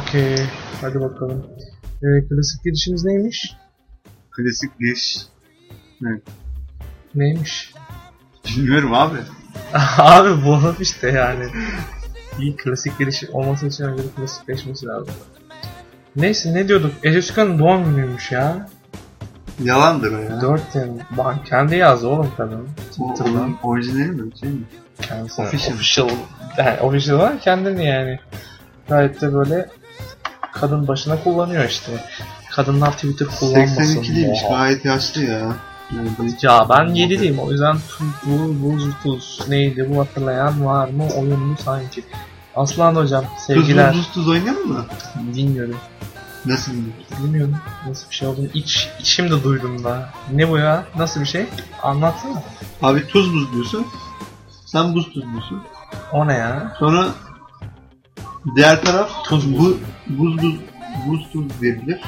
Okey. Hadi bakalım. Ee, klasik girişimiz neymiş? Klasik giriş. Neymiş? Bilmiyorum abi. Abi bu işte yani. İyi klasik giriş olması için önce klasikleşmesi lazım. Neyse ne diyorduk? Ece Sükan'ın doğum günüymüş ya. Yalandır o ya. 4 Temmuz. Bak kendi yazdı oğlum kadın. O, Twitter'dan. onun orijinali mi? Şey mi? Kendisi. Official. Official. Yani official var kendini yani. Gayet de böyle kadın başına kullanıyor işte. Kadınlar Twitter kullanmasın. 82'liymiş Oha. gayet yaşlı ya. Yani Ya ben 7'liyim o yüzden bu, buz, tuz neydi bu hatırlayan var mı oyunlu sanki. Aslan hocam sevgiler. tuz tuz oynayalım mı? Bilmiyorum. Nasıl bilmiyorum. Bilmiyorum nasıl bir şey olduğunu. İç, şimdi duydum da. Ne bu ya? Nasıl bir şey? Anlatsana. Abi tuz buz diyorsun. Sen buz tuz diyorsun. O ne ya? Sonra diğer taraf Tuz buz. bu, buz buz buz tuz diyebilir.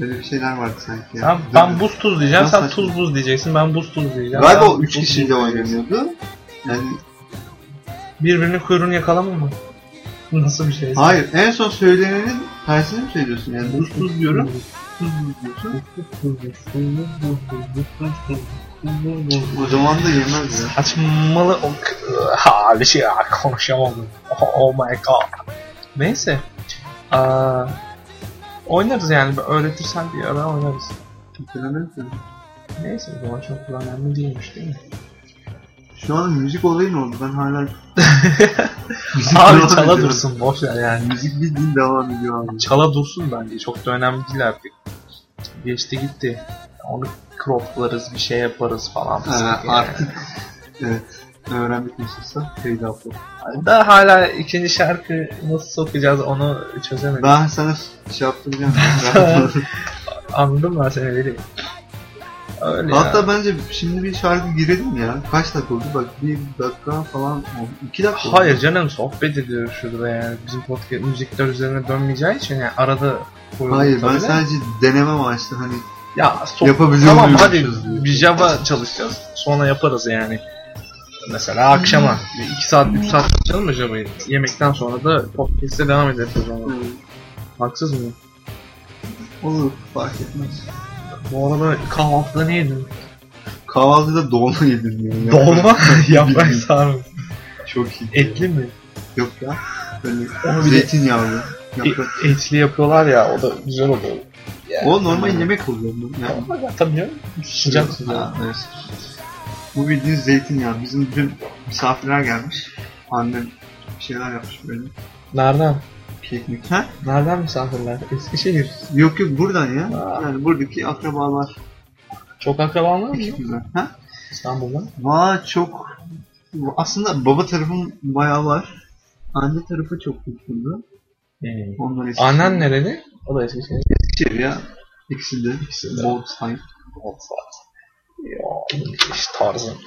Böyle bir şeyler vardı sanki. ya. Dur, ben buz tuz diyeceğim, Nasıl sen saçma? tuz buz diyeceksin, ben buz tuz diyeceğim. Galiba sen o 3 buz kişiyle diyeceksin. oynanıyordu. Yani Birbirinin kuyruğunu yakalama mı? Nasıl bir şey? hayır en son söylenenin tersini mi söylüyorsun? Yani buz tuz diyorum. Tuz buz diyorsun. O zaman da yemez ya. Saçmalı o hali şey ya konuşamadım. Oh, oh my god. Neyse. Aa, oynarız yani öğretirsen bir ara oynarız. Hatırlamıyorum. Neyse o zaman çok da önemli değilmiş değil mi? Şu an müzik olayı ne oldu? Ben hala... Müzik Abi çala dursun boş ver yani. Müzik bildiğin devam ediyor abi. Çala dursun bence çok da önemli değil artık. Geçti gitti. Onu croplarız bir şey yaparız falan. Yani. artık evet öğrenmek nasılsa teyze abla. Da hala ikinci şarkı nasıl sokacağız onu çözemedim. Ben sana şey yaptıracağım. Anladım ben seni Veli. Öyle Hatta ya. bence şimdi bir şarkı girelim ya. Kaç dakika oldu? Bak bir dakika falan oldu. İki dakika oldu. Hayır canım sohbet ediyoruz şurada yani. Bizim podcast müzikler üzerine dönmeyeceği için yani arada Hayır ben sadece deneme amaçlı hani ya so- yapabiliyor Tamam hadi muymuşuz diye. bir Java çalışacağız. Sonra yaparız yani. Mesela akşama 2 saat 3 saat çalışalım mı Java'yı? Yemekten sonra da podcast'e devam ederiz o zaman. Haksız mıyım? olur fark etmez. Bu arada kahvaltıda ne yedin? Kahvaltıda dolma yedim ya. Dolma yaprak sarma. Çok iyi. Etli mi? Yok ya. Böyle Onu bir zeytinyağlı. E- etli yapıyorlar ya o da güzel oluyor. O normal yemek oluyor. Yani ya tabii canım. Sıcak sıcak. Evet. Bu bildiğin zeytinyağı. Bizim dün misafirler gelmiş. Annem bir şeyler yapmış böyle. Nereden? Keklik. Ha? Nereden misafirler? Eskişehir. Yok yok buradan ya. Aa. Yani buradaki akrabalar. Çok akraban var mı? Güzel. Ha? İstanbul'da. Valla çok... Aslında baba tarafım bayağı var. Anne tarafı çok. Ondan Eskişehir. Annen nereli? O da Eskişehir. Eskişehir ya. İkisi de. İkisi de. Boltzheim. Ya tarzım.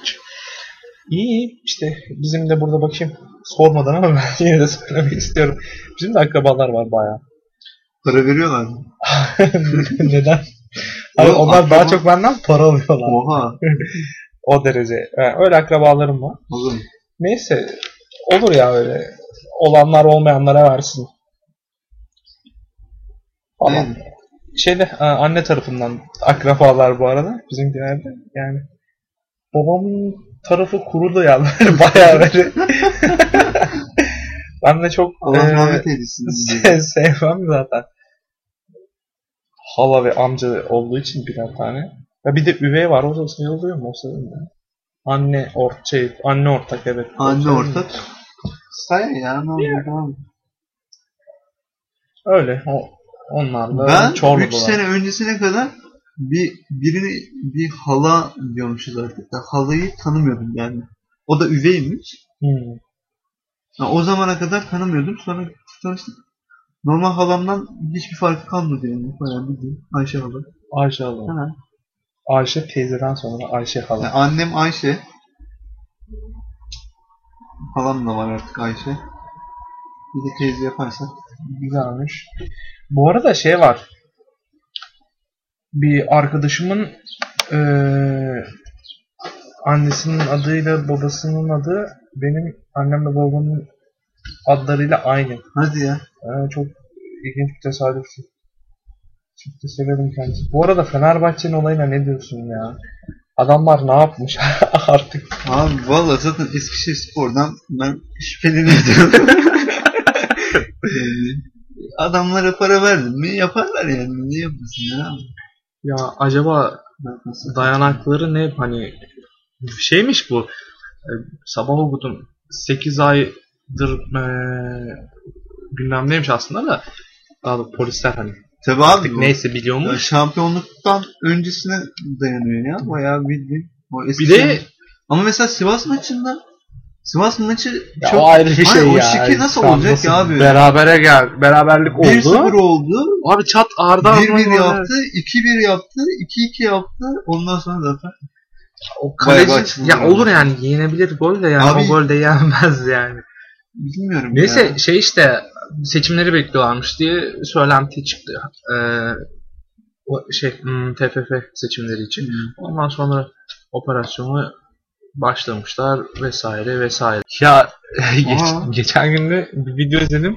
İyi işte bizim de burada bakayım sormadan ama ben yine de söylemek istiyorum. Bizim de akrabalar var bayağı. Para veriyorlar mı? Neden? Oğlum, onlar daha akraba- çok benden para alıyorlar. Oha. O derece. Yani öyle akrabalarım var. Oğlum. Neyse olur ya öyle. Olanlar olmayanlara versin. Falan. Aynen. Şeyde anne tarafından akrabalar bu arada bizimkilerde. Yani babamın tarafı kurulu ya böyle bayağı böyle. ben de çok Allah e, rahmet eylesin. se- sevmem zaten. Hala ve amca olduğu için birer tane. Ya bir de üvey var o da sayılıyor mu? O sayılmıyor. Anne ort şey, anne ortak evet. Anne ortak. Say ya ne oldu tamam. Öyle. O, onlar da Ben 3 Çorlu'da. sene öncesine kadar bir birini bir hala diyormuşuz artık halayı tanımıyordum yani. O da üveymiş. Hmm. Ya o zamana kadar tanımıyordum. Sonra tanıştık. Normal halamdan hiçbir farkı kalmadı yani. Bayağı bildiğin Ayşe hala. Ayşe hala. Ha. Ayşe teyzeden sonra Ayşe hala. Yani annem Ayşe. Halam da var artık Ayşe. Bir de teyze yaparsak. Güzelmiş. Bu arada şey var. Bir arkadaşımın eee, annesinin adıyla babasının adı benim annemle babamın adlarıyla aynı. Hadi ya. Ee, çok ilginç bir tesadüf. Çok da severim kendisi. Bu arada Fenerbahçe'nin olayına ne diyorsun ya? Adamlar ne yapmış artık? Abi valla zaten Eskişehir Spor'dan ben şüpheleniyorum. adamlara para verdim mi yaparlar yani. Ne yapmasın ya? Ya acaba dayanakları ne hani şeymiş bu e, sabah okudum 8 aydır e, bilmem neymiş aslında da daha da polisler hani Tabii artık abi bu neyse biliyormuş. şampiyonluktan öncesine dayanıyor ya. Bayağı bildiğin. O Bir de Ama mesela Sivas maçında Sivas maçı ya çok o ayrı bir şey Hayır, o ya. şike nasıl Tam olacak ya abi? Berabere gel. Beraberlik 1-0 oldu. oldu. Abi çat arda 1-1 yaptı, 2-1 yaptı, 2-2 yaptı. Ondan sonra zaten O kaleci ya olur yani yenebilir gol de yani Abi- o gol de yenmez yani. bilmiyorum Neyse ya. şey işte seçimleri bekliyorlarmış diye söylenti çıktı. Ee, o şey hmm, TFF seçimleri için. Hmm. Ondan sonra operasyonu başlamışlar vesaire vesaire. Ya geç, geçen gün de bir video izledim.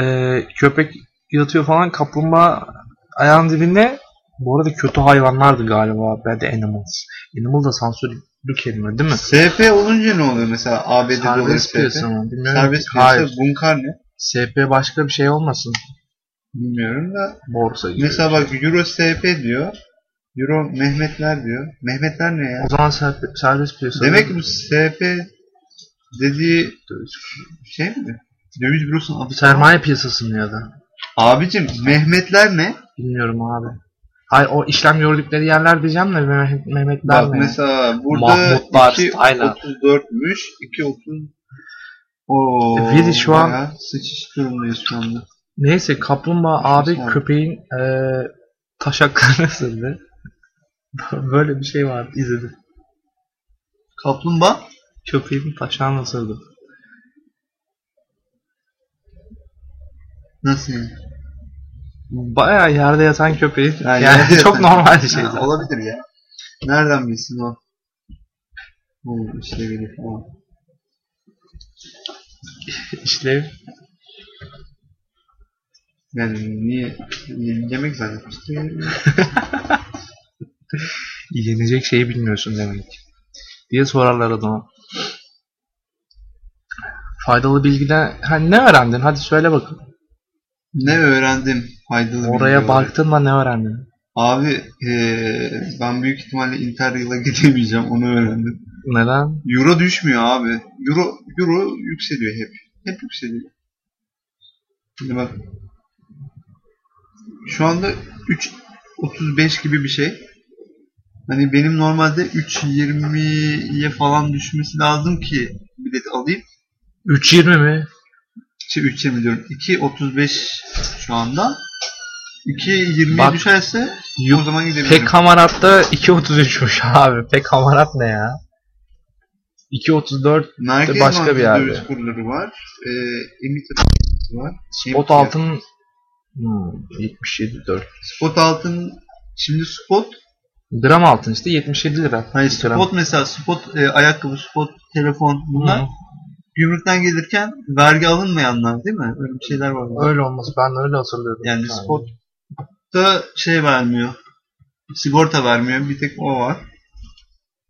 Ee, köpek yatıyor falan kaplumbağa ayağın dibinde. Bu arada kötü hayvanlardı galiba. Bad animals. Animal da sansürlü kelime değil mi? SP olunca ne oluyor mesela ABD'de oluyor SP? piyasa mı? Bilmiyorum. Serbest piyasa bunkar ne? SP başka bir şey olmasın. Bilmiyorum da. Borsa gibi. Mesela bak Euro SP diyor. Euro Mehmetler diyor. Mehmetler ne ya? O zaman ser- serbest piyasa. Demek ki bu SP dediği şey mi? Döviz bürosunun adı. sermaye piyasası mı ya da? Abicim Mehmetler ne? Bilmiyorum abi. Hayır o işlem gördükleri yerler diyeceğim de Mehmet, Mehmetler Bak ne? mesela burada Mahmutlar, 2.34'müş. 2.30 Oo, Vidi şu an- bayağı sıçış durumdayız şu anda. Neyse kaplumbağa abi köpeğin eee taşaklarını ısırdı. Böyle bir şey vardı izledim. Kaplumbağa Köpeğin taşağını ısırdı. nasıl yani? Bayağı yerde yatan köpeğin. Yani yerde çok normal bir şey Ha, olabilir ya. Nereden bilsin o? Bu işte böyle falan. İşlev. Yani niye yemek zannetmişti. Yenecek şeyi bilmiyorsun demek. Diye sorarlar adama. Faydalı bilgiden hani ne öğrendin? Hadi söyle bakın. ne öğrendim faydalı Oraya baktın da ne öğrendin? Abi eee, ben büyük ihtimalle Interrail'a gidemeyeceğim onu öğrendim. Neden? Euro düşmüyor abi. Euro Euro yükseliyor hep. Hep yükseliyor. Şimdi bak. Şu anda 3.35 gibi bir şey. Hani benim normalde 3.20'ye falan düşmesi lazım ki bilet alayım. 3.20 mi? Şey 3.20 diyorum. 2.35 şu anda. 2.20'ye Bak, düşerse o zaman gidebilirim. Pek hamarat'ta 2.33'müş abi. Pek hamarat ne ya? 2.34 Merkez başka bir yerde. kurları var. Ee, emiter var. spot altın hmm, 77.4 Spot altın şimdi spot Gram altın işte 77 lira. hayır gram. spot mesela spot e, ayakkabı spot telefon bunlar Hı. gümrükten gelirken vergi alınmayanlar değil mi? Öyle bir şeyler var. Öyle olmaz. Ben öyle hatırlıyorum. Yani spot da şey vermiyor. Sigorta vermiyor. Bir tek o var.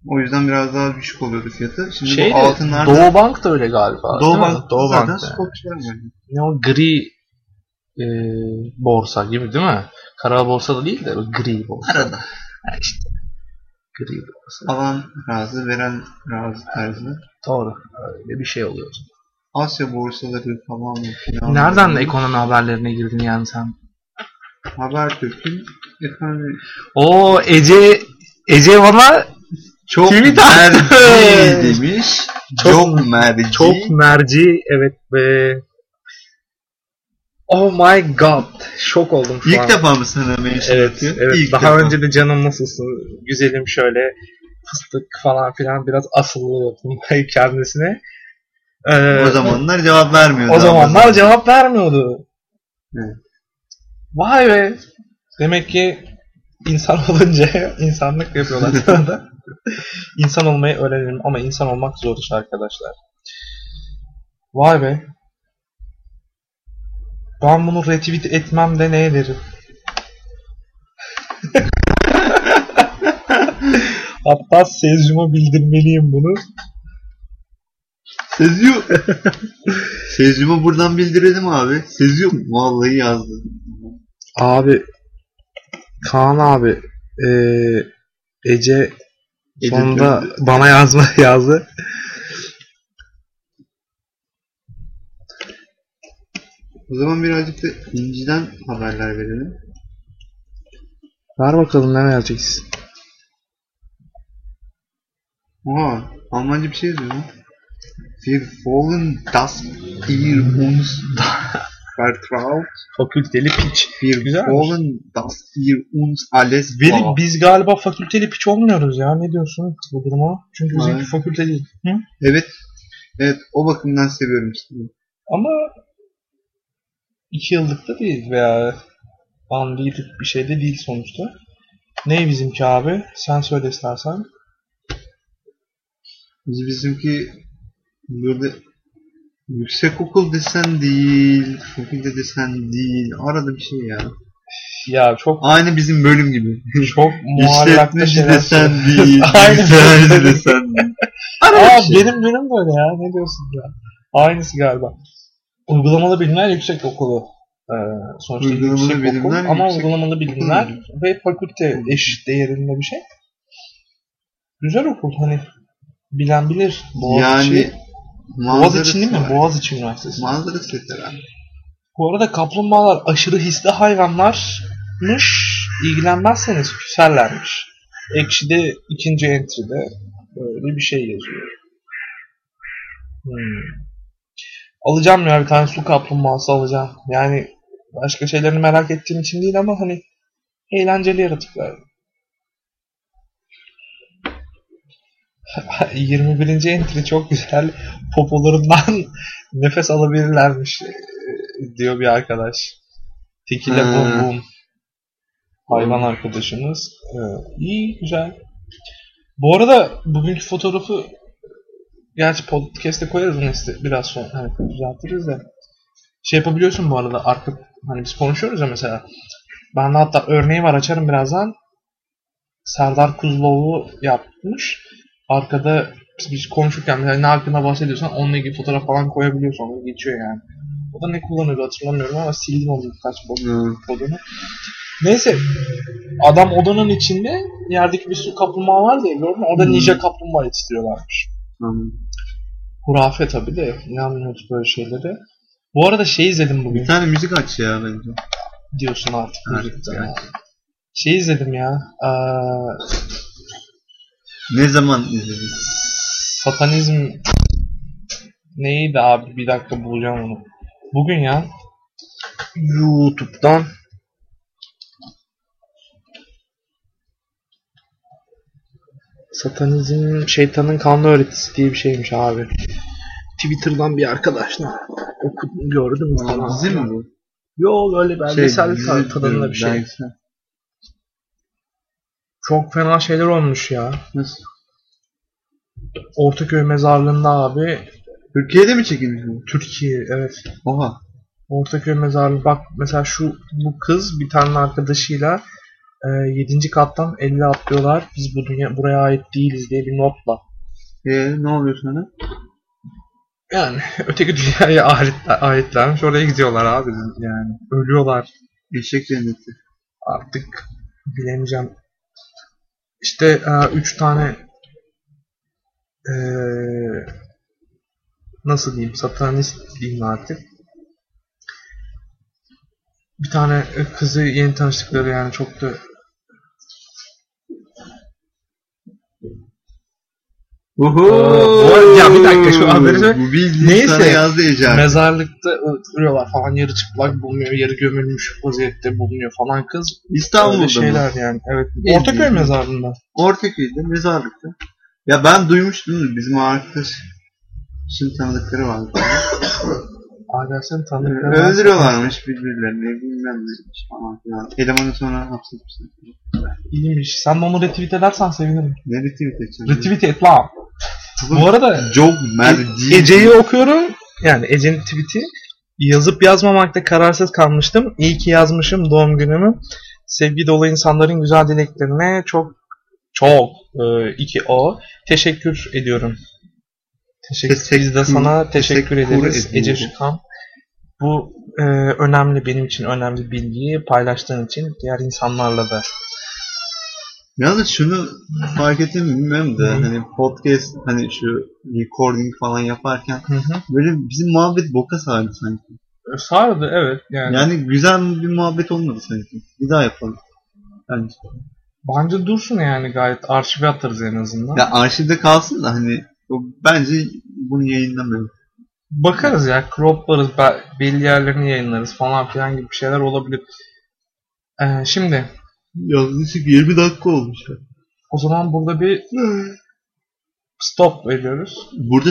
O yüzden biraz daha düşük oluyordu fiyatı. Şimdi Şey bu de, altınlar Doğu Bank da öyle galiba. Doğu değil mi? Bank Doğu zaten Bank. da. spot vermiyor. Ne o gri e, borsa gibi değil mi? Kara borsa da değil de gri borsa. Arada. Ha işte. Gri borsa. Alan razı, veren razı tarzı. Doğru. Öyle bir şey oluyor. Asya borsaları falan filan. Nereden de ekonomi haberlerine girdin yani sen? Habertürk'ün efendim O Ece Ece bana çok Tweet attı. merci demiş. Çok- Çok, merci. çok merci evet be. Oh my god. Şok oldum şu İlk an. defa mı sana mention Evet, atıyor? evet. İlk Daha defa. önce de canım nasılsın? Güzelim şöyle fıstık falan filan biraz asıllıyordum kendisine. Ee, O zamanlar cevap vermiyordu. o ama. zamanlar cevap vermiyordu. Evet. Vay be. Demek ki insan olunca insanlık yapıyorlar sana da. İnsan olmayı öğrenelim ama insan olmak zor iş arkadaşlar. Vay be. Ben bunu retweet etmem de ne ederim? Hatta Sezcum'a bildirmeliyim bunu. Seziyor. Sezyum'u buradan bildirelim abi. Seziyor mu? Vallahi yazdı. Abi Kaan abi eee, Ece sonunda bana yazma yazdı. O zaman birazcık da İnci'den haberler verelim. Ver bakalım ne vereceksin. Oha, Almanca bir şey yazıyor lan. Wir wollen das ihr uns vertraut. Fakülteli piç. Wir Güzelmiş. wollen das ihr uns alles war. biz galiba fakülteli piç olmuyoruz ya. Ne diyorsun bu duruma? Çünkü bizimki Aynen. fakülte değil. Hı? Evet. Evet, o bakımdan seviyorum sizi. Ama iki yıllık da değil veya bandiydik bir şey de değil sonuçta. Ne bizimki abi? Sen söyle istersen. Biz bizimki böyle yüksek okul desen değil, fakülte desen değil, arada bir şey ya. Ya çok Aynı bizim bölüm gibi. çok şeyler desen değil, Aynen. bilgisayarcı desen değil. Aa şey. benim benim de öyle ya. Ne diyorsun ya? Aynısı galiba. Uygulamalı bilimler yüksek okulu. Ee, sonuçta Uygulamalı yüksek bilimler okul ama yüksek- uygulamalı bilimler ve fakülte eşit değerinde bir şey. Güzel okul hani bilen bilir. Boğaziçi, Yani Boğaziçi değil mi? var. Boğaziçi Üniversitesi. Manzarası yeter abi. Bu arada kaplumbağalar aşırı hisli hayvanlarmış. İlgilenmezseniz küserlermiş. Ekşi'de ikinci entry'de böyle bir şey yazıyor. Hmm. Alacağım ya bir tane su kaplumbağası alacağım. Yani başka şeylerini merak ettiğim için değil ama hani eğlenceli yaratıklar. 21. entry çok güzel. Popolarından nefes alabilirlermiş e, diyor bir arkadaş. Tekile bum bum. Hayvan arkadaşımız. Evet, iyi güzel. Bu arada bugünkü fotoğrafı gerçi podcast'e koyarız onu işte biraz sonra hani düzeltiriz de. Şey yapabiliyorsun bu arada artık hani biz konuşuyoruz ya mesela. Bende hatta örneği var açarım birazdan. Serdar Kuzloğlu yapmış. Arkada biz, biz konuşurken mesela ne hakkında bahsediyorsan onunla ilgili fotoğraf falan koyabiliyorsun. Onu geçiyor yani. O da ne kullanıyordu hatırlamıyorum ama sildim onu birkaç kodunu. Neyse adam odanın içinde yerdeki bir sürü kaplumbağa var diye gördüm. Orada Hmm. ninja kaplumbağa yetiştiriyorlarmış. Tamam. Hurafe tabii de inanmıyoruz böyle şeylere. Bu arada şey izledim bugün Bir tane müzik aç ya bence. diyorsun artık Evet, müzikten. evet. ya. Şey izledim ya. eee, Ne zaman izledin? satanizm neydi abi? Bir dakika bulacağım onu. Bugün ya YouTube'dan Satanizm şeytanın kanlı öğretisi diye bir şeymiş abi. Twitter'dan bir arkadaşla okudum gördüm. Dizi mi bu? Yo böyle belgesel şey, tadında bir şey. belgesel. Çok fena şeyler olmuş ya. Nasıl? Ortaköy mezarlığında abi Türkiye'de mi çekilmiş bu? Türkiye evet. Oha. Ortaköy mezarlığı. Bak mesela şu bu kız bir tane arkadaşıyla 7. kattan 50 atlıyorlar. Biz bu dünya buraya ait değiliz diye bir notla. Ee, ne oluyor sana? Yani öteki dünyaya ait, aitlermiş. Oraya gidiyorlar abi yani. Ölüyorlar. Eşek cenneti. Artık bilemeyeceğim. İşte 3 tane e, nasıl diyeyim satanist diyeyim artık. Bir tane kızı yeni tanıştıkları yani çok da Bu- ya bir dakika şu haberi söyle. Neyse. yazdı Ece. mezarlıkta oturuyorlar falan yarı çıplak bulunuyor, yarı gömülmüş vaziyette bulunuyor falan kız. İstanbul'da Öyle mı? şeyler yani. Evet. İyi, Ortaköy mezarlığında. Ortaköy'de mezarlıkta. Ya ben duymuştum da bizim arkadaş şimdi tanıdıkları vardı. Tanıdıkları. Ee, Öldürüyorlarmış birbirlerini bilmem neymiş falan filan. Elemanı sonra hapsetmişler. İyiymiş. Sen de onu retweet edersen sevinirim. Ne retweet edeceğim? Retweet et lan. Bu arada Çok merci. Ece'yi okuyorum. Yani Ece'nin tweet'i. Yazıp yazmamakta kararsız kalmıştım. İyi ki yazmışım doğum günümü. Sevgi dolu insanların güzel dileklerine çok çok e, iki o teşekkür ediyorum. Teşekkür, biz de sana teşekkür, teşekkür ederiz. Ece Şıkan. Bu e, önemli benim için önemli bilgiyi paylaştığın için diğer insanlarla da. Yalnız şunu fark ettim mi bilmiyorum da hani podcast hani şu recording falan yaparken Hı hı. böyle bizim muhabbet boka sardı sanki. Sardı evet yani. Yani güzel bir muhabbet olmadı sanki. Bir daha yapalım. Bence. Bence dursun yani gayet arşive atarız en azından. Ya arşivde kalsın da hani bence bunu yayınlamıyorum. Bakarız ya croplarız be- belli yerlerini yayınlarız falan filan gibi şeyler olabilir. Ee, şimdi Yaklaşık 20 dakika olmuş o zaman burada bir stop veriyoruz. Burada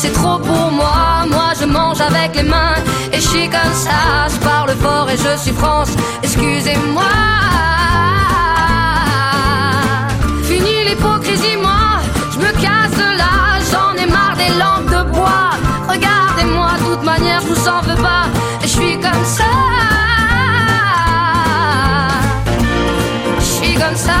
c'est trop pour moi. Moi je mange avec les mains et je suis comme ça. Je parle fort et je suis France, excusez-moi. Fini l'hypocrisie, moi, je me casse de là. J'en ai marre des lampes de bois. Regardez-moi, de toute manière, je vous en veux pas. Et je suis comme ça. Je suis comme ça.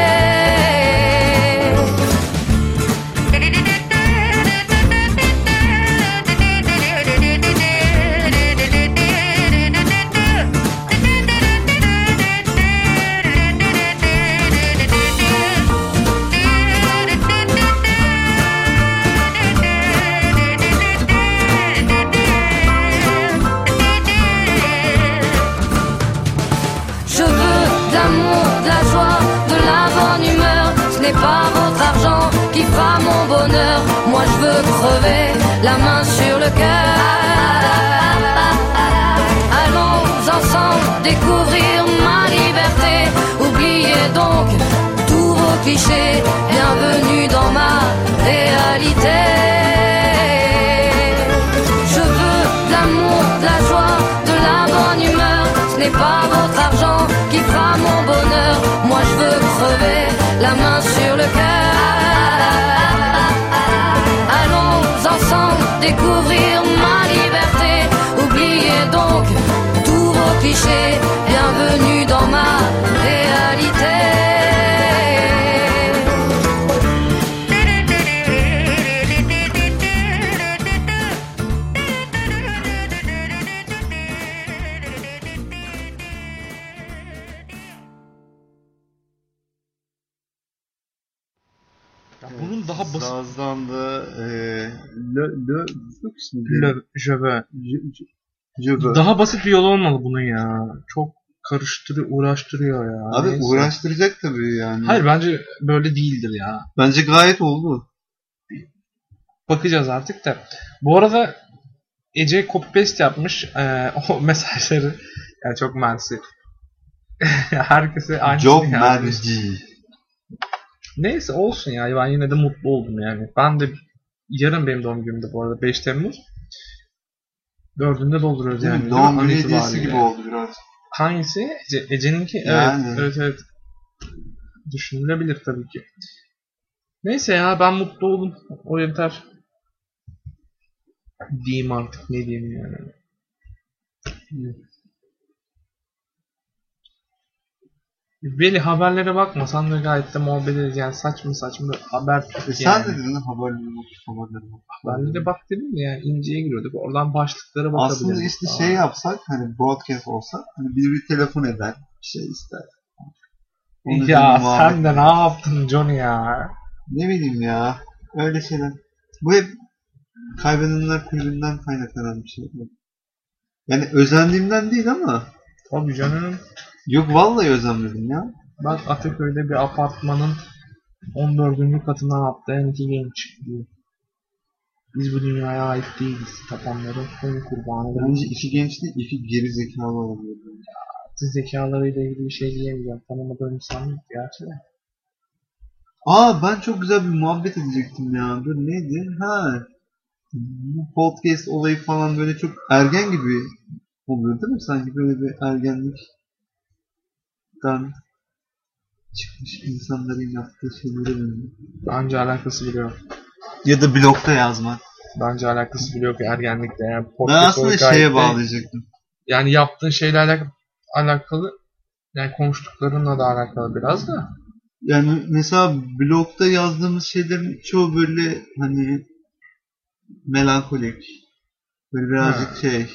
Bienvenue dans ma réalité. Veux. Daha basit bir yolu olmalı bunun ya. Çok karıştırıyor, uğraştırıyor ya. Abi Neyse. uğraştıracak tabii yani. Hayır bence böyle değildir ya. Bence gayet oldu. Bakacağız artık da. Bu arada Ece copy paste yapmış ee, o mesajları. Yani çok mersi. Herkese aynısını Job yazmış. merci. Neyse olsun ya. Ben yine de mutlu oldum yani. Ben de yarın benim doğum günümde bu arada 5 Temmuz. Dördünde dolduruyoruz Değil yani. Doğum günü hediyesi gibi oldu biraz. Hangisi? Ece, Ece'ninki? Yani. Evet, evet, evet. Düşünülebilir tabii ki. Neyse ya ben mutlu oldum. O yeter. Diyeyim artık ne diyeyim yani. Veli haberlere bakma. Sen de gayet de muhabbet ederiz. Yani saçma saçma haber E sen yani. de dedin haberleri bak, haberleri bak. Haberlere bak dedim ya inceye giriyorduk. Oradan başlıklara bakabiliriz. Aslında işte Aa. şey yapsak hani broadcast olsa hani biri telefon eder bir şey ister. Onun Ya sen de ne yaptın Johnny ya? Ne bileyim ya. Öyle şeyler. Bu hep kaybedenler kulübünden kaynaklanan bir şey. Yani özendiğimden değil ama Tabii canım. Yok vallahi özenmedim ya. Bak Ataköy'de bir apartmanın 14. katından atlayan iki genç diyor. Biz bu dünyaya ait değiliz. Tapanların son kurbanı. Bence iki genç değil, iki geri zekalı olabilir. zekalarıyla ilgili bir şey diyemeyeceğim. Tanımadığım insan yok gerçi de. Aa ben çok güzel bir muhabbet edecektim ya. Dur neydi? Ha. Bu podcast olayı falan böyle çok ergen gibi oluyor değil mi? Sanki böyle bir ergenlikten çıkmış insanların yaptığı şeylere dönüyor. Bence alakası bile yok. Ya da blogda yazmak. Bence alakası bile yok ergenlikle. Yani Ben aslında şeye bağlayacaktım. Yani yaptığın şeyle alakalı, alakalı yani konuştuklarınla da alakalı biraz da. Yani mesela blogda yazdığımız şeylerin çoğu böyle hani melankolik. Böyle birazcık Ha. şey.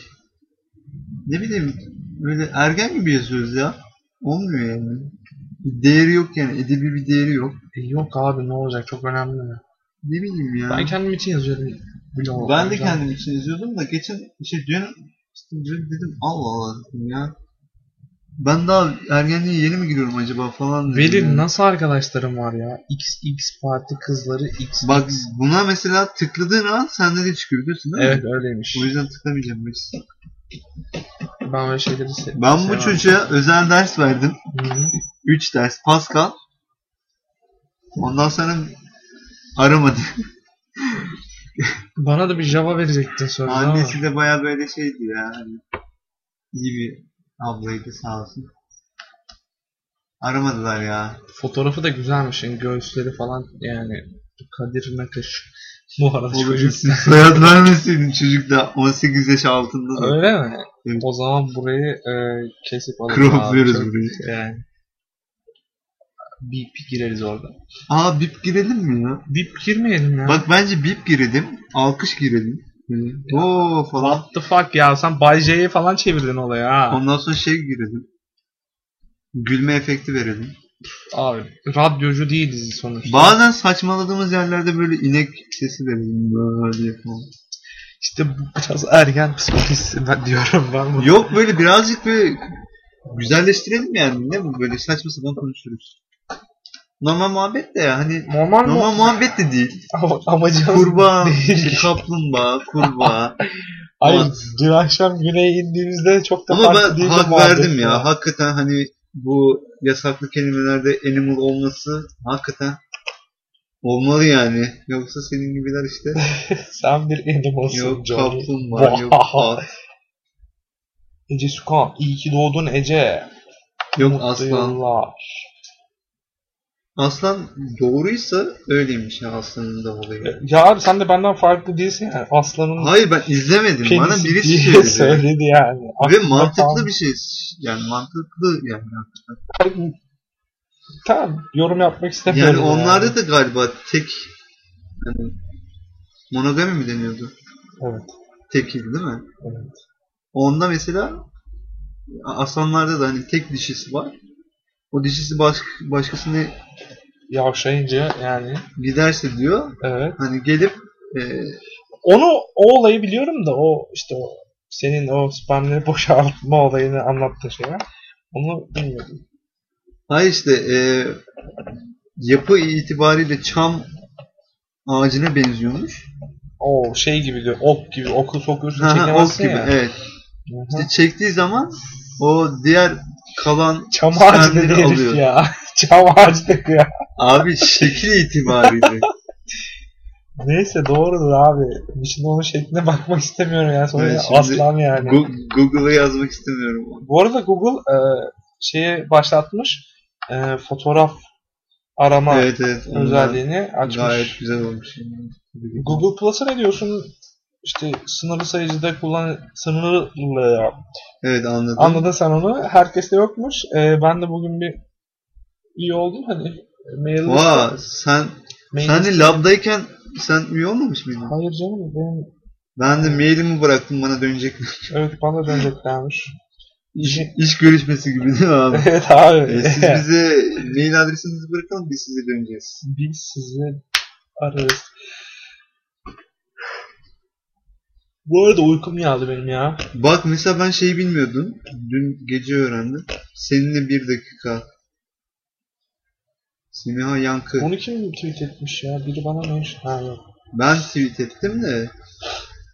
Ne bileyim böyle ergen gibi yazıyoruz ya. Olmuyor yani. Bir değeri yok yani. Edebi bir değeri yok. E yok abi ne olacak çok önemli mi? Ne bileyim ya. Ben kendim için yazıyorum. blog. Ben de kendim için yazıyordum da geçen şey dün işte dün dedim Allah Allah dedim ya. Ben daha ergenliğe yeni mi giriyorum acaba falan dedim. Veli yani. nasıl arkadaşlarım var ya? XX parti kızları X. Bak buna mesela tıkladığın an sende de çıkıyor biliyorsun değil mi? Evet öyleymiş. O yüzden tıklamayacağım. Biz. Ben öyle şeyleri se- Ben bu çocuğa özel ders verdim. Hı hı. 3 ders Pascal. Ondan sonra aramadı. Bana da bir Java verecektin ama. Annesi de baya böyle şeydi ya. Hani iyi bir ablaydı sağ olsun. Aramadılar ya. Fotoğrafı da güzelmiş. Yani göğüsleri falan yani. Kadir Nakış. Bu arada isim soyad vermeseydin çocuk da 18 yaş altında da. Öyle mi? Evet. O zaman burayı e, kesip alalım. Çok- burayı. Yani. Bip gireriz orada. Aa bip girelim mi ya? Bip girmeyelim ya. Bak bence bip girelim. Alkış girelim. Böyle, Oo falan. What the fuck ya sen Bay J'yi falan çevirdin olaya ha. Ondan sonra şey girelim. Gülme efekti verelim. Abi radyocu değiliz sonuçta. Bazen saçmaladığımız yerlerde böyle inek sesi verelim böyle falan. İşte bu biraz ergen psikolojisi diyorum ben bunu. Yok böyle birazcık böyle güzelleştirelim yani ne bu böyle saçma sapan konuşuruz. Normal muhabbet de ya hani Normal normal muhabbet de değil. Ama- Amacımız Kurbağa, değil. kaplumbağa, kurbağa. Hayır dün akşam güneye indiğimizde çok da Ama ben hak verdim ya. Hakikaten hani bu yasaklı kelimelerde animal olması hakikaten olmalı yani. Yoksa senin gibiler işte Sen bir animalsın yok Johnny. kaplumbağa yok at, Ece Sukan iyi ki doğdun Ece. yok Mutlu aslan. yıllar. Aslan doğruysa öyleymiş ya aslanın da olayı. Ya abi sen de benden farklı değilsin yani. Aslanın Hayır ben izlemedim. Bana birisi söyledi. söyledi yani. Ve mantıklı tam- bir şey. Yani mantıklı yani. hakikaten. Tamam yorum yapmak istemiyorum. Yani onlarda da galiba tek hani monogami mi deniyordu? Evet. Tekil değil mi? evet. Onda mesela aslanlarda da hani tek dişisi var. O dişisi baş, başkasını yavşayınca yani Giderse diyor evet. hani gelip e, Onu o olayı biliyorum da o işte o senin o spamleri boşaltma olayını anlattığın şey var. Onu bilmiyordum. hayır işte e, yapı itibariyle çam ağacına benziyormuş. O şey gibi diyor. Ok gibi. Oku sokuyorsun Ha, ok gibi ya. evet. Hı hı. İşte çektiği zaman o diğer kalan Çam ağacı dedi herif alıyor. ya. Çam ağacı ya. Abi şekil itibariyle. Neyse doğrudur abi. Şimdi onun şekline bakmak istemiyorum yani. Sonra Evet, aslan yani. Google'a yazmak istemiyorum. Bu arada Google e, şeye başlatmış. E, fotoğraf arama Evet evet. özelliğini açmış. Gayet güzel olmuş. Google Plus'a ne diyorsun? İşte sınırlı sayıcıda kullan sınırlı Evet anladım. anladın sen onu. Herkeste yokmuş. E, ben de bugün bir iyi oldum hani mail Vaa sen mail sen de labdayken sen üye olmamış mıydın? Hayır canım benim Ben de mailimi bıraktım bana dönecek. evet bana döneceklermiş. İş, iş görüşmesi gibi değil mi abi? evet abi. E, siz bize mail adresinizi bırakalım biz size döneceğiz. Biz sizi ararız. Bu arada uykum geldi benim ya. Bak mesela ben şeyi bilmiyordum. Dün gece öğrendim. Seninle bir dakika. Semiha Yankı. Onu kim tweet etmiş ya? Biri bana mention... Ha yok. Ben tweet ettim de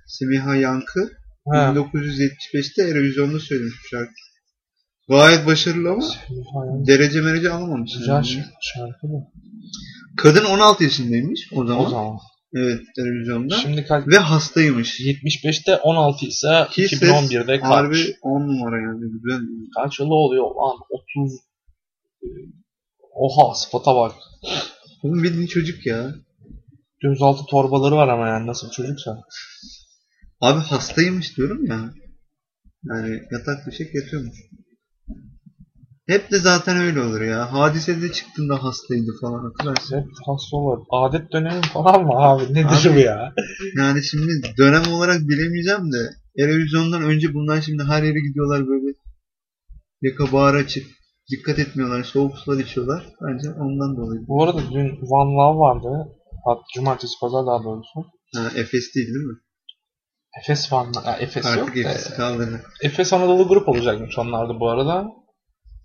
Semiha Yankı Ha. 1975'te Eurovision'da söylemiş bu şarkı. Gayet başarılı ama Hayır. derece merece alamamış. Güzel yani. şarkı bu. Kadın 16 yaşındaymış o zaman. O zaman. Evet televizyonda. Şimdi kaç? Ve hastaymış. 75'te 16 ise Ki ses 2011'de kaç? Harbi 10 numara yani güzel. Kaç yılı oluyor lan? 30 e, Oha sıfata bak. Oğlum bildiğin çocuk ya. Gözaltı torbaları var ama yani nasıl bir çocuksa. Abi hastaymış diyorum ya. Yani yatak döşek yatıyormuş. Hep de zaten öyle olur ya. Hadisede çıktığında hastaydı falan hatırlarsın. Hep hasta olur. Adet dönemi falan mı abi? Nedir Abi- bu ya? Yani şimdi dönem olarak bilemeyeceğim de Eurovision'dan önce bunlar şimdi her yere gidiyorlar böyle yaka bağır açıp dikkat etmiyorlar, soğuk sular içiyorlar. Bence ondan dolayı. Bu arada dün One Love vardı. Cumartesi pazar daha doğrusu. Ha, Efes değil değil mi? Efes One ya Efes yok. Artık Efes'i kaldırdı. Efes Anadolu grup olacakmış onlarda bu arada.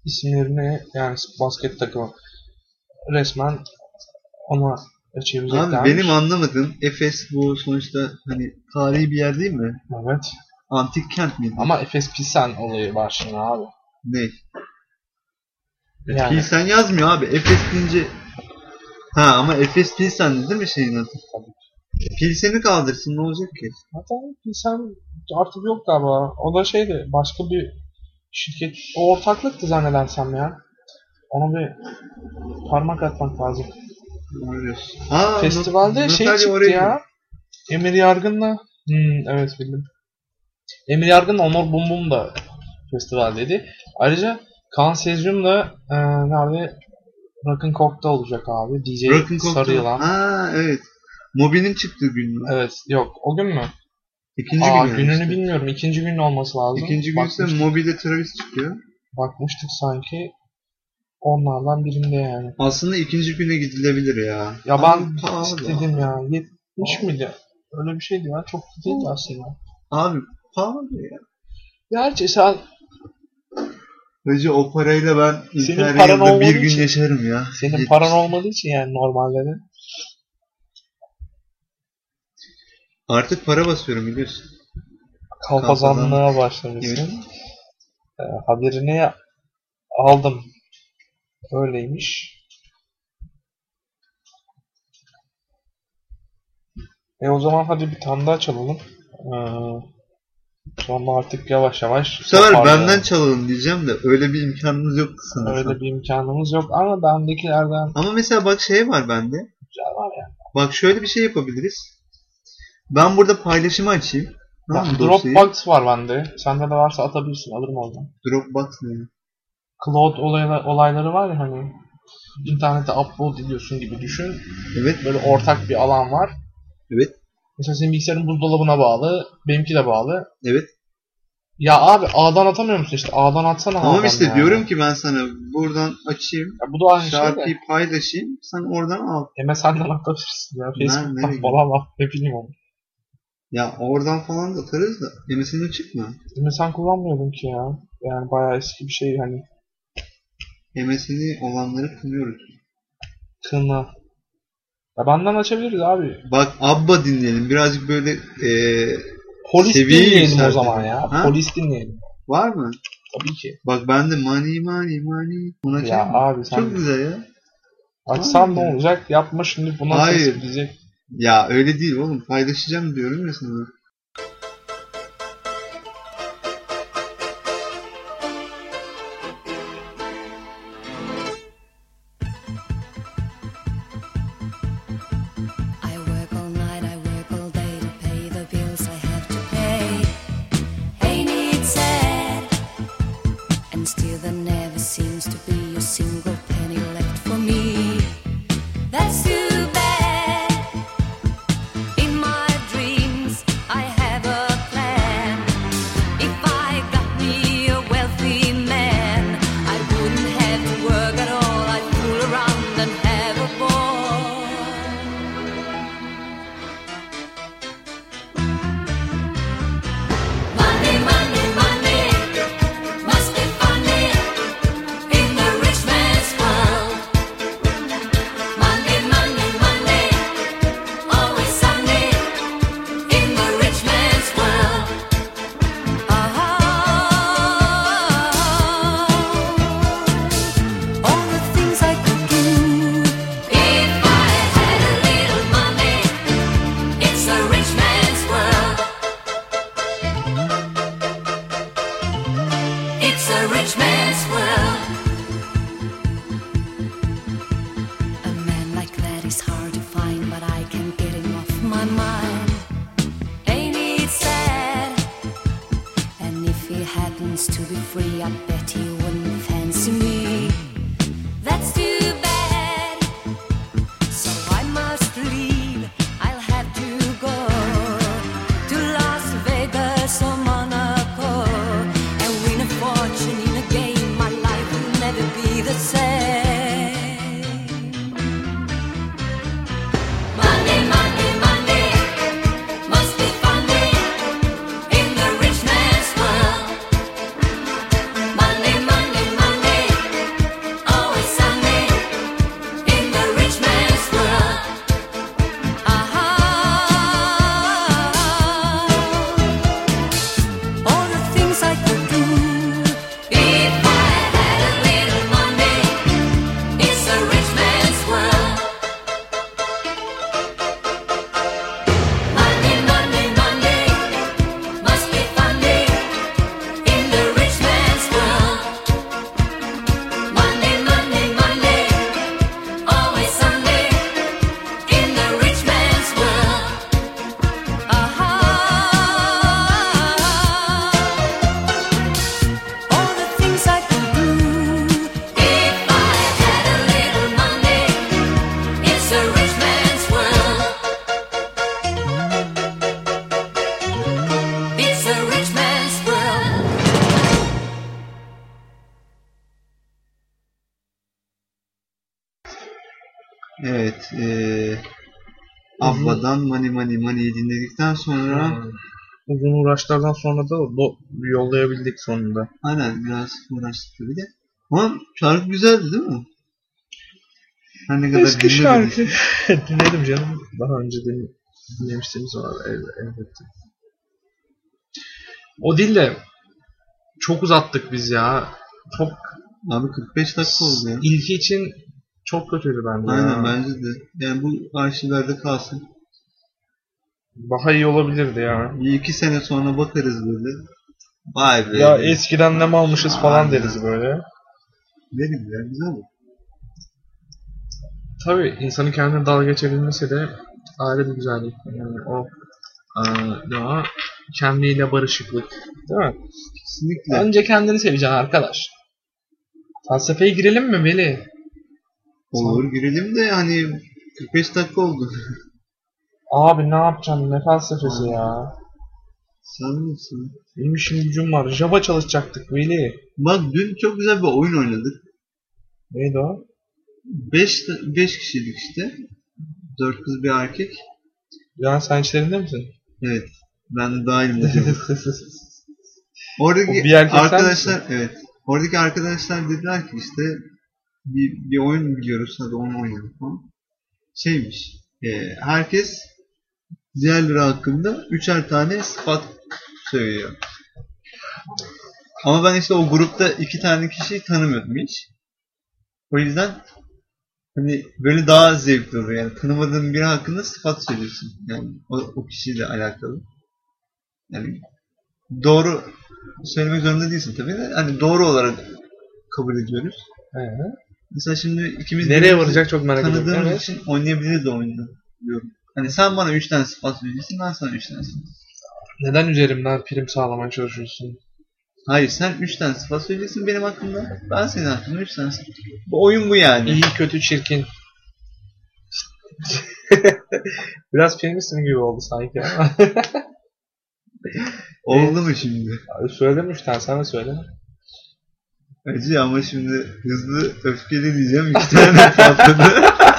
İsimlerini yani basket takımı resmen ona çevireceklermiş. Abi benim anlamadığım Efes bu sonuçta hani tarihi bir yer değil mi? Evet. Antik kent miydi? Ama Efes Pilsen olayı var şimdi abi. Ne? Yani Pilsen yazmıyor abi. Efes deyince Ha ama Efes Pilsen değil mi şeyin adı? Pilsen'i kaldırsın ne olacak ki? zaten Pilsen artık yok galiba. O da şeydi başka bir şirket. O ortaklıktı zannedersem ya. Ona bir parmak atmak lazım. Aa, Festivalde Not- şey çıktı oraya ya. Emir Yargın'la hmm, evet bildim. Emir Yargın'la Onur Bum Bum da festivaldeydi. Ayrıca Kaan Sezyum da e, nerede? Rock'n Coke'da olacak abi. DJ Sarı Yılan. Ha evet. Mobi'nin çıktığı gün mü? Evet yok o gün mü? İkinci Aa gün yani gününü işte. bilmiyorum. İkinci gün olması lazım. İkinci gün ise Bakmıştık, Travis çıkıyor. bakmıştık sanki. Onlardan birinde yani. Aslında ikinci güne gidilebilir ya. Ya ben pahalı. istedim ya. 70 miydi? Öyle bir şeydi ya. Çok değildi aslında. Abi pahalı ya. Gerçi sen Hacı o parayla ben Senin paran bir olmadığı gün için- yaşarım ya. Senin Yetmiş. paran olmadığı için yani normalde de. Artık para basıyorum biliyorsun. Kalpazanlığa başlamışsın. Ee, haberini aldım. Öyleymiş. E o zaman hadi bir tane daha çalalım. Ee, sonra artık yavaş yavaş Bu sefer benden çalalım diyeceğim de öyle bir imkanımız yoktu sanırsam. Öyle bir imkanımız yok ama bendekilerden Ama mesela bak şey var bende. güzel var ya. Bak şöyle bir şey yapabiliriz. Ben burada paylaşımı açayım. Tamam mı? Dropbox var bende. Sende de varsa atabilirsin. Alırım oradan. Dropbox ne? Cloud olayla- olayları var ya hani internete upload ediyorsun gibi düşün. Evet. Böyle ortak bir alan var. Evet. Mesela senin bilgisayarın buzdolabına bağlı, benimki de bağlı. Evet. Ya abi A'dan atamıyor musun işte? A'dan atsana Tamam A'dan işte ya. diyorum ki ben sana buradan açayım. Ya bu da aynı şey de. Paylaşayım. Sen oradan al. Hemen senden atabilirsin ya. Facebook'tan falan var. Ne bileyim onu. Ya oradan falan da atarız da. Açık mı? MSN kullanmıyordum ki ya. Yani bayağı eski bir şey hani. MSN'i olanları kınıyoruz. Kına. Ya benden açabiliriz abi. Bak Abba dinleyelim. Birazcık böyle eee Polis dinleyelim o yükseltelim. zaman ya. Ha? Polis dinleyelim. var mı? Tabii ki. Bak ben de money money money. Bunu Ya açayım mı? abi sen Çok güzel ya. açsan ne olacak? Yapma şimdi buna Hayır. ses gidecek. Ya öyle değil oğlum. Paylaşacağım diyorum ya sana. Abba'dan money money money'i dinledikten sonra Uzun uğraşlardan sonra da do- yollayabildik sonunda. aynen biraz uğraştık tabii de. Ama şarkı güzeldi değil mi? Her ne kadar Eski şarkı. Dinledim canım. Daha önce din- dinlemiştiniz var el- elbette. O değil de çok uzattık biz ya. Çok Abi 45 dakika oldu ya. ilki için çok kötüydü bence Aynen ya. bence de. Yani bu arşivlerde kalsın. Daha iyi olabilirdi ya. Bir iki sene sonra bakarız böyle. Vay be. Ya eskiden ne mi almışız falan Aynen. deriz böyle. Ne güzel, güzel bu. Tabii insanın kendine dalga geçebilmesi de ayrı bir güzellik. Yani o eee, ne o? kendiyle barışıklık. Değil mi? Kesinlikle. Önce kendini seveceksin arkadaş. Felsefeye girelim mi Veli? Olur girelim de hani 45 dakika oldu. Abi ne yapacaksın? Ne felsefesi ya? Sen misin? Benim işim gücüm var. Java çalışacaktık Veli. Bak dün çok güzel bir oyun oynadık. Neydi o? 5 5 kişiydik işte. 4 kız bir erkek. Ya sen içlerinde misin? Evet. Ben de dahilim. Oradaki O bir arkadaşlar evet. Oradaki arkadaşlar dediler ki işte bir, bir oyun biliyoruz hadi onu oynayalım falan. Şeymiş. E, herkes diğerleri hakkında üçer tane sıfat söylüyor. Ama ben işte o grupta iki tane kişiyi tanımıyordum hiç. O yüzden hani böyle daha zevkli oluyor. Yani tanımadığın biri hakkında sıfat söylüyorsun. Yani o, o kişiyle alakalı. Yani doğru söylemek zorunda değilsin tabii de hani doğru olarak kabul ediyoruz. He. Mesela şimdi ikimiz Nereye varacak çok merak ediyorum. tanıdığımız Evet. için oynayabiliriz o oyunu diyorum. Hani sen bana 3 tane sıfat söyleyeceksin, ben sana 3 tane sıfat. Neden üzerimden prim sağlamaya çalışıyorsun? Hayır sen 3 tane sıfat söyleyeceksin benim hakkımda. Ben senin hakkında 3 tane sıfat. Bu oyun bu yani. İyi, kötü, çirkin. Biraz feministim gibi oldu sanki ama. Oldu mu şimdi? Abi Söyledim üç tane, sen de söyle. Acı ama şimdi hızlı öfkeli diyeceğim. 2 tane patladı.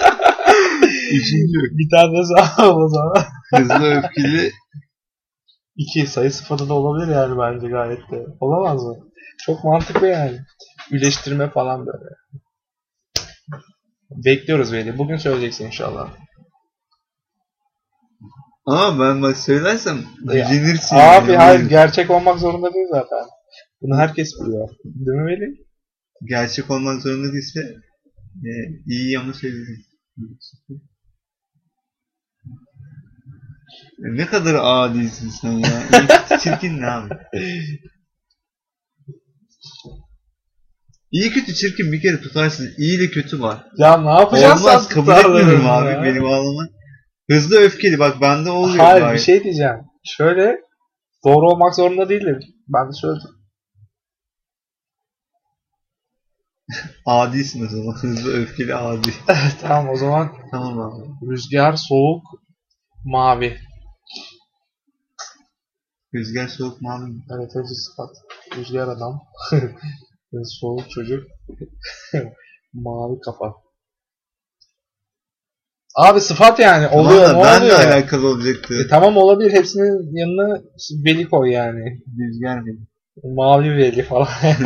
Üçüncü yok. Bir tane de sağ o zaman. Hızlı öfkeli İki sayı sıfatı da olabilir yani bence gayet de. Olamaz mı? Çok mantıklı yani. Üleştirme falan böyle. Bekliyoruz Veli. Bugün söyleyeceksin inşallah. ama ben bak söylersem gücenirsin. Abi yani. hayır gerçek olmak zorunda değil zaten. Bunu herkes biliyor. Değil mi Veli? Gerçek olmak zorunda değilse e, iyi ama söyledim. Ne kadar adisin sen ya. İyi, çirkin ne abi? İyi kötü çirkin bir kere tutarsın. İyi ile kötü var. Ya ne yapacağız Olmaz kabul etmiyorum abi ya? benim ağlamak. Hızlı öfkeli bak bende oluyor. Hayır gayet. bir şey diyeceğim. Şöyle doğru olmak zorunda değildir. Ben de söyledim. Adisin o zaman. Hızlı öfkeli adi. tamam o zaman tamam abi. rüzgar soğuk mavi. Rüzgar soğuk mavi. mi? Evet hepsi sıfat. Rüzgar adam. soğuk çocuk. mavi kafa. Abi sıfat yani. Oluyor Tamam da ne ben de oluyor? alakalı olacaktı. E, tamam olabilir. Hepsinin yanına veli koy yani. Rüzgar benim. Mavi veli falan.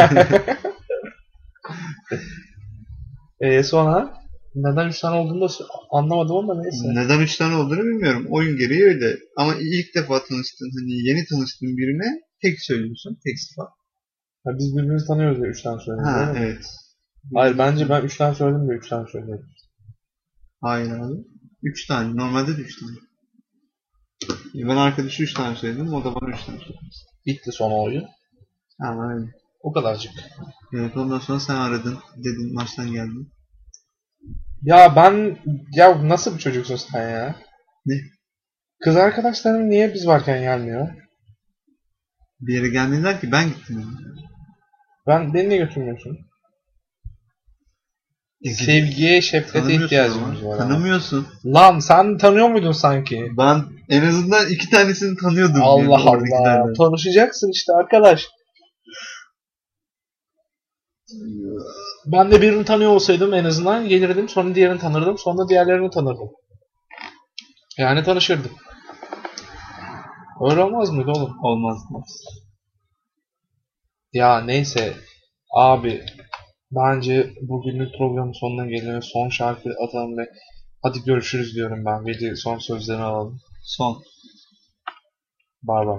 e, sonra neden 3 tane olduğunu da anlamadım ama neyse. Neden üç tane olduğunu bilmiyorum. Oyun gereği öyle. Ama ilk defa tanıştığın, hani yeni tanıştığın birine tek söylüyorsun. Tek sıfat. Ha, biz birbirimizi tanıyoruz ya 3 tane söyledim. Ha evet. Hayır bence ben 3 tane söyledim de 3 tane söyledim. Hayır abi. Üç tane. Normalde de üç tane. Ben arkadaşı üç tane söyledim. O da bana üç tane söyledi. Bitti son oyun. Ha öyle. O kadarcık. Evet ondan sonra sen aradın. Dedin maçtan geldin. Ya ben ya nasıl bir çocuksun sen ya? Ne? Kız arkadaşlarım niye biz varken gelmiyor? Bir yere gelmediler ki ben gittim. Ben beni niye götürmüyorsun? Sevgiye, şefkate ihtiyacımız ama. var. ama. Tanımıyorsun. Lan sen tanıyor muydun sanki? Ben en azından iki tanesini tanıyordum. Allah yani Allah. Tanışacaksın işte arkadaş. Ben de birini tanıyor olsaydım en azından gelirdim sonra diğerini tanırdım sonra diğerlerini tanırdım. Yani tanışırdım. Öyle olmaz mıydı oğlum? Olmaz. Ya neyse abi bence bugünlük programın sonuna geliyor. Son şarkı atalım ve hadi görüşürüz diyorum ben. Veli son sözlerini alalım. Son. Bay bay.